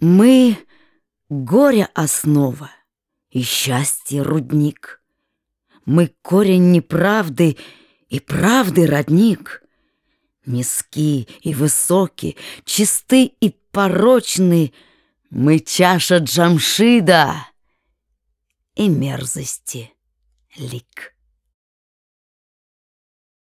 Мы — горе основа и счастье рудник. Мы — корень неправды и правды родник. Низки и высоки, чисты и порочны Мы — чаша Джамшида и мерзости лик.